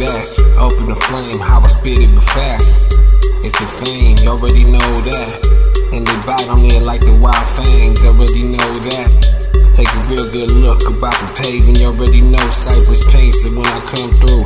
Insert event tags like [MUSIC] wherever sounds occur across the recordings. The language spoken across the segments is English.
that. Open the flame, how I spit it fast. It's the fame, you already know that. And they bite on it like the wild fangs, already know that. Take a real good look about the paving. You already know Cypress paints when I come through.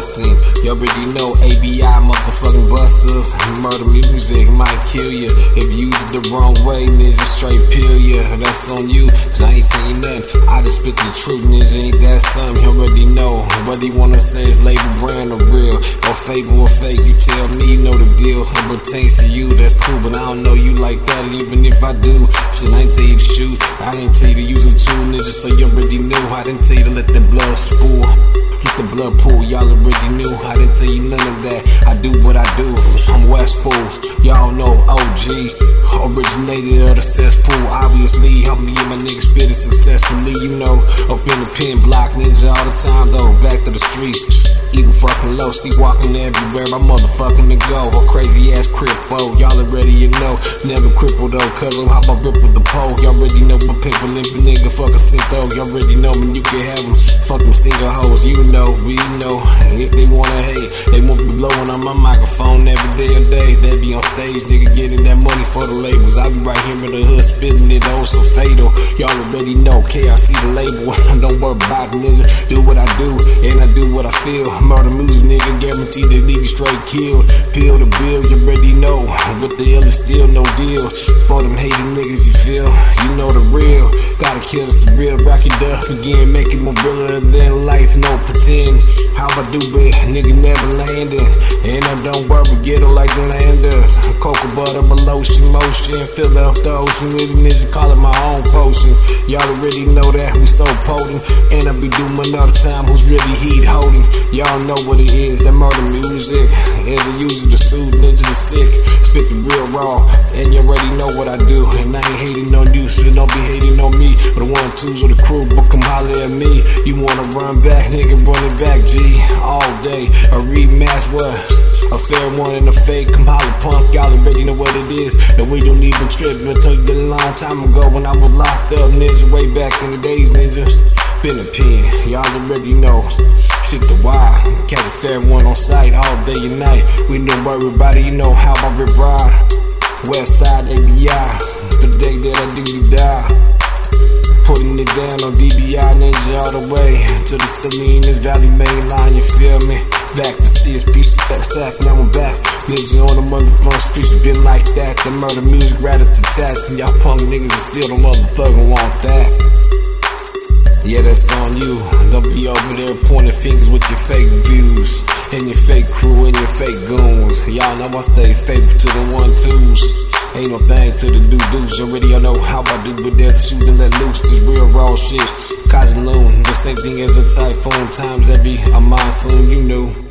Side busting. You already know ABI motherfucking busters. Murder music might kill you. If you use it the wrong way, nigga, straight peel you. That's on you, cause I ain't saying nothing. I just spit the truth, nigga. Ain't that something? You already know. What he wanna say is label brand or real. Or fable or fake. You tell me, you know the deal. It pertains to you, that's cool. But I don't know you like that. even if I do, shit, I ain't tell you to shoot. I ain't tell you to use a tool, nigga, so you already knew. I didn't tell you to let the blood spool. The blood pool, y'all already knew. I didn't tell you none of that. I do what I do. I'm Westful. Y'all know OG. Originated of the cesspool, obviously. Help me get my niggas spit it successfully. You know, up in the pen block, niggas all the time, though. Back to the streets. Even fucking low, see walking everywhere, my motherfucking to go. A crazy ass crippo, y'all already you know. Never crippled though, cuz I'm about rip with the pole. Y'all already know my pimp limping nigga, fuck a though. Y'all already know me, you can have them. Fuck them single hoes, you know, we know. And If they wanna hate, they won't be blowing on my microphone every day and day. They be on stage, nigga, getting that for the labels. I be right here in the hood, spitting it, oh so fatal. Y'all already know, KRC the label. [LAUGHS] Don't worry about it, nigga. Do what I do, and I do what I feel. Murder music, nigga, guaranteed to leave you straight killed. Peel the bill, you already know. What the hell is still no deal. For them hating niggas, you feel, you know the real. Gotta kill this real, rock it up again, make it more realer than life, no pretend. How I do it, nigga never landing. And I don't worry, get it like the landers. Cocoa butter, but lotion, motion, fill up the ocean with niggas, call it my own potion. Y'all already know that we so potent. And I be doing another time who's really heat holding. Y'all know what it is, that murder music. As a user to soothe ninja the sick. Spit the real raw, and you already know what I do. And I ain't hating on you, so don't be hating on me. But the one twos of the crew, but come holler at me. You wanna run back, nigga, run it back, G. All day, a rematch, what? A fair one and a fake, come holler punk, y'all already know what it is. And we don't even trip, I told you a long time ago when I was locked up, ninja, way back in the days, ninja. Been a pen, y'all already know shit the wild. Catch a fair one on sight all day and night. We know everybody, you know how I rip ride. West side ABI, the day that I do die. Putting it down on DBI Ninja all the way to the Salinas Valley main line, you feel me? Back to CSP, step sack, now I'm back. Ninja on the motherfucking streets, been like that. The murder music, right up to. And y'all punk niggas are still the motherfucking want that. Yeah, that's on you. Don't be over there pointing fingers with your fake views. And your fake crew and your fake goons. Y'all know I stay faithful to the one to the doo doos. Already I know how I do, but that's shooting let loose. This real raw shit. Kaze Loon, the same thing as a typhoon. Times every a monsoon, you knew.